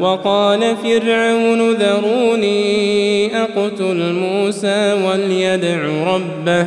وقال فرعون ذروني أقتل موسى وليدع ربه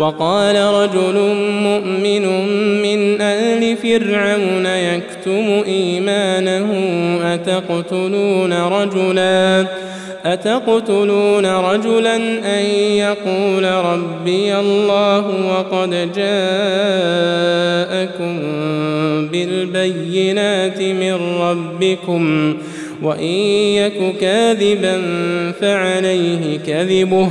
وقال رجل مؤمن من آل فرعون يكتم إيمانه أتقتلون رجلاً؟ أتقتلون رجلا أن يقول ربي الله وقد جاءكم بالبينات من ربكم وإن يك كاذبا فعليه كذبه.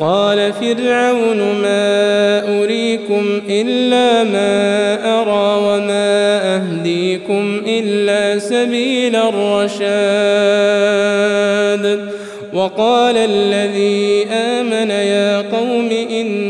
قال فرعون ما أريكم إلا ما أرى وما أهديكم إلا سبيل الرشاد وقال الذي آمن يا قوم إني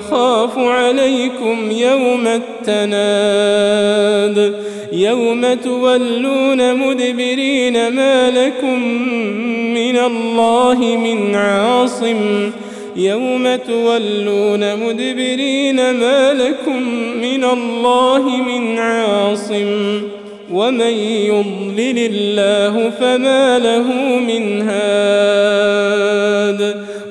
أخاف عليكم يوم التناد يوم تولون مدبرين ما لكم من الله من عاصم يوم تولون مدبرين ما لكم من الله من عاصم ومن يضلل الله فما له من هاد